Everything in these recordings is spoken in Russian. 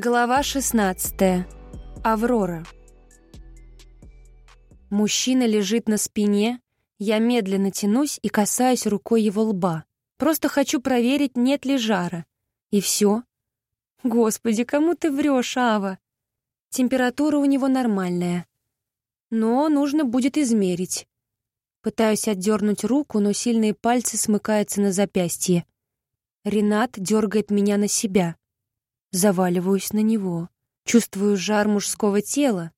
Глава 16. Аврора. Мужчина лежит на спине, я медленно тянусь и касаюсь рукой его лба. Просто хочу проверить, нет ли жара. И все. Господи, кому ты врешь, Ава? Температура у него нормальная. Но нужно будет измерить. Пытаюсь отдернуть руку, но сильные пальцы смыкаются на запястье. Ренат дергает меня на себя. Заваливаюсь на него. Чувствую жар мужского тела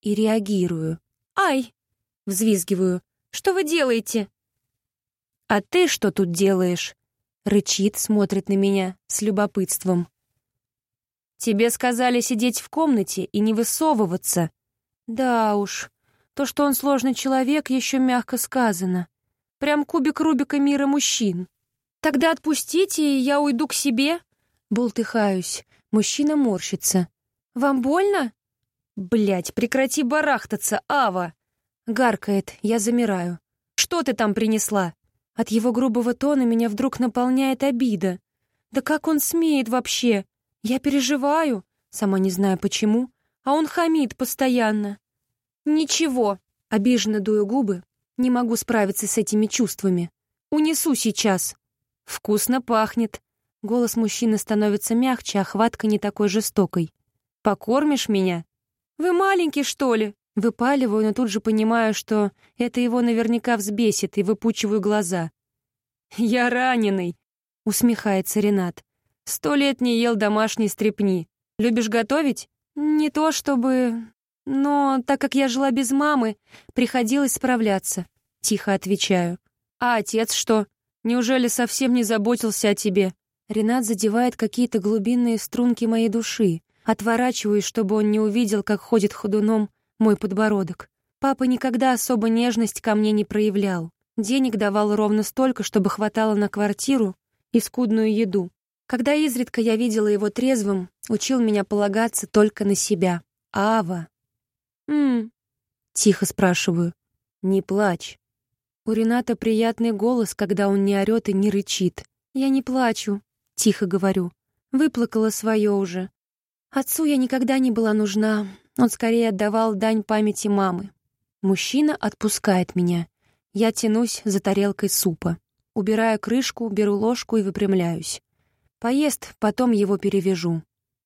и реагирую. «Ай!» — взвизгиваю. «Что вы делаете?» «А ты что тут делаешь?» — рычит, смотрит на меня с любопытством. «Тебе сказали сидеть в комнате и не высовываться». «Да уж, то, что он сложный человек, еще мягко сказано. Прям кубик Рубика мира мужчин. Тогда отпустите, и я уйду к себе». Бултыхаюсь. Мужчина морщится. «Вам больно?» Блять, прекрати барахтаться, Ава!» Гаркает, я замираю. «Что ты там принесла?» От его грубого тона меня вдруг наполняет обида. «Да как он смеет вообще? Я переживаю, сама не знаю почему, а он хамит постоянно. «Ничего», — обиженно дую губы, не могу справиться с этими чувствами. «Унесу сейчас». «Вкусно пахнет». Голос мужчины становится мягче, а хватка не такой жестокой. «Покормишь меня?» «Вы маленький, что ли?» Выпаливаю, но тут же понимаю, что это его наверняка взбесит, и выпучиваю глаза. «Я раненый», — усмехается Ренат. «Сто лет не ел домашней стрепни. Любишь готовить?» «Не то чтобы... Но так как я жила без мамы, приходилось справляться. Тихо отвечаю. А отец что? Неужели совсем не заботился о тебе? Ренат задевает какие-то глубинные струнки моей души. Отворачиваюсь, чтобы он не увидел, как ходит ходуном мой подбородок. Папа никогда особо нежность ко мне не проявлял. Денег давал ровно столько, чтобы хватало на квартиру и скудную еду. Когда изредка я видела его трезвым, учил меня полагаться только на себя. Ава. Тихо спрашиваю. «Не плачь». У Рената приятный голос, когда он не орёт и не рычит. «Я не плачу», — тихо говорю. Выплакала свое уже. Отцу я никогда не была нужна. Он скорее отдавал дань памяти мамы. Мужчина отпускает меня. Я тянусь за тарелкой супа. Убираю крышку, беру ложку и выпрямляюсь. Поест, потом его перевяжу.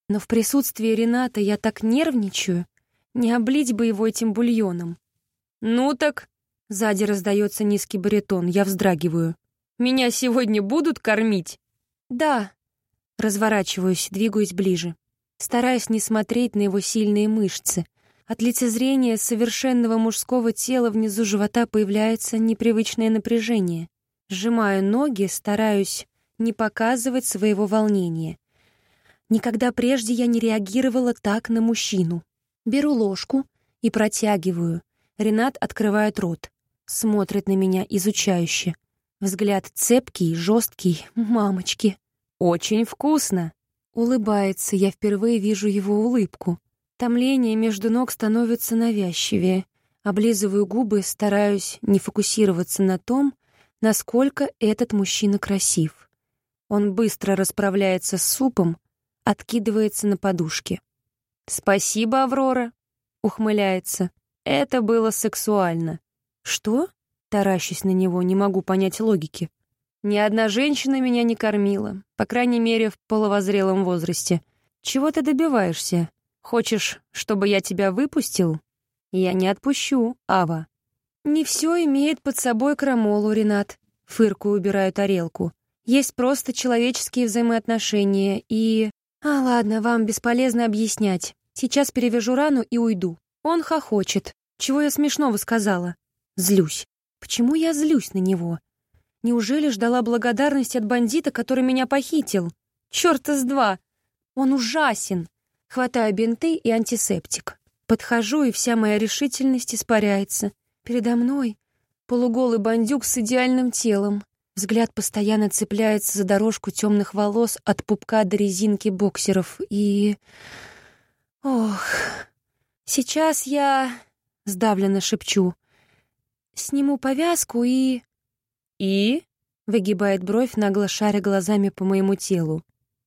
Но в присутствии Рената я так нервничаю. Не облить бы его этим бульоном. «Ну так...» — сзади раздается низкий баритон, я вздрагиваю. «Меня сегодня будут кормить?» «Да». Разворачиваюсь, двигаюсь ближе. Стараюсь не смотреть на его сильные мышцы. От лицезрения совершенного мужского тела внизу живота появляется непривычное напряжение. Сжимаю ноги, стараюсь не показывать своего волнения. Никогда прежде я не реагировала так на мужчину. Беру ложку и протягиваю. Ренат открывает рот. Смотрит на меня изучающе. Взгляд цепкий, жесткий. Мамочки. «Очень вкусно!» Улыбается, я впервые вижу его улыбку. Томление между ног становится навязчивее. Облизываю губы, стараюсь не фокусироваться на том, насколько этот мужчина красив. Он быстро расправляется с супом, откидывается на подушке. «Спасибо, Аврора», — ухмыляется. «Это было сексуально». «Что?» — таращусь на него, не могу понять логики. «Ни одна женщина меня не кормила, по крайней мере, в половозрелом возрасте. Чего ты добиваешься? Хочешь, чтобы я тебя выпустил? Я не отпущу, Ава». «Не все имеет под собой крамолу, Ренат», — фыркую, убираю тарелку. «Есть просто человеческие взаимоотношения и...» «А, ладно, вам бесполезно объяснять. Сейчас перевяжу рану и уйду». Он хохочет. Чего я смешного сказала? Злюсь. Почему я злюсь на него? Неужели ждала благодарности от бандита, который меня похитил? Чёрта с два! Он ужасен! Хватаю бинты и антисептик. Подхожу, и вся моя решительность испаряется. Передо мной полуголый бандюк с идеальным телом, Взгляд постоянно цепляется за дорожку темных волос от пупка до резинки боксеров. И... Ох... Сейчас я... Сдавленно шепчу. Сниму повязку и... И? Выгибает бровь, нагло шаря глазами по моему телу.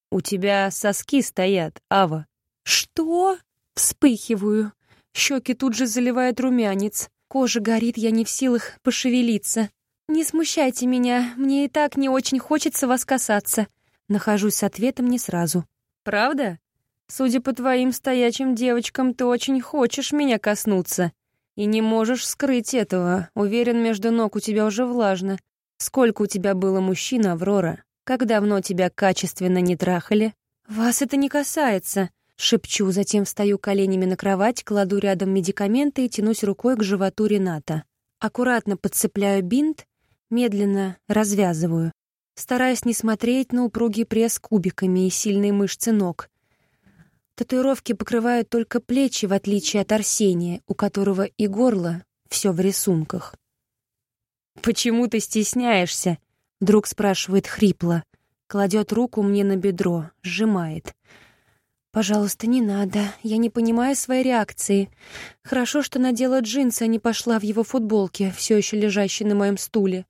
У тебя соски стоят, Ава. «Что?» Вспыхиваю. Щеки тут же заливает румянец. Кожа горит, я не в силах пошевелиться. «Не смущайте меня, мне и так не очень хочется вас касаться». Нахожусь с ответом не сразу. «Правда? Судя по твоим стоячим девочкам, ты очень хочешь меня коснуться. И не можешь скрыть этого. Уверен, между ног у тебя уже влажно. Сколько у тебя было мужчин, Аврора? Как давно тебя качественно не трахали? Вас это не касается. Шепчу, затем встаю коленями на кровать, кладу рядом медикаменты и тянусь рукой к животу Рената. Аккуратно подцепляю бинт, медленно развязываю. Стараюсь не смотреть на упругий пресс кубиками и сильные мышцы ног. Татуировки покрывают только плечи, в отличие от Арсения, у которого и горло все в рисунках. «Почему ты стесняешься?» — вдруг спрашивает хрипло. Кладет руку мне на бедро, сжимает. «Пожалуйста, не надо. Я не понимаю своей реакции. Хорошо, что надела джинсы, а не пошла в его футболке, все еще лежащей на моем стуле.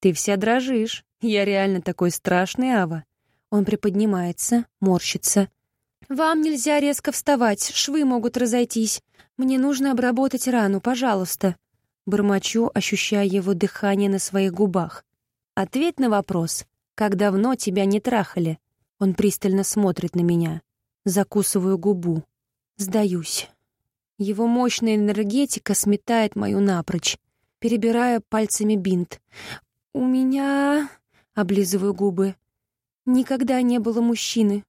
Ты вся дрожишь. Я реально такой страшный, Ава». Он приподнимается, морщится. «Вам нельзя резко вставать, швы могут разойтись. Мне нужно обработать рану, пожалуйста». Бормочу, ощущая его дыхание на своих губах. «Ответь на вопрос. Как давно тебя не трахали?» Он пристально смотрит на меня. Закусываю губу. Сдаюсь. Его мощная энергетика сметает мою напрочь, перебирая пальцами бинт. «У меня...» — облизываю губы. «Никогда не было мужчины.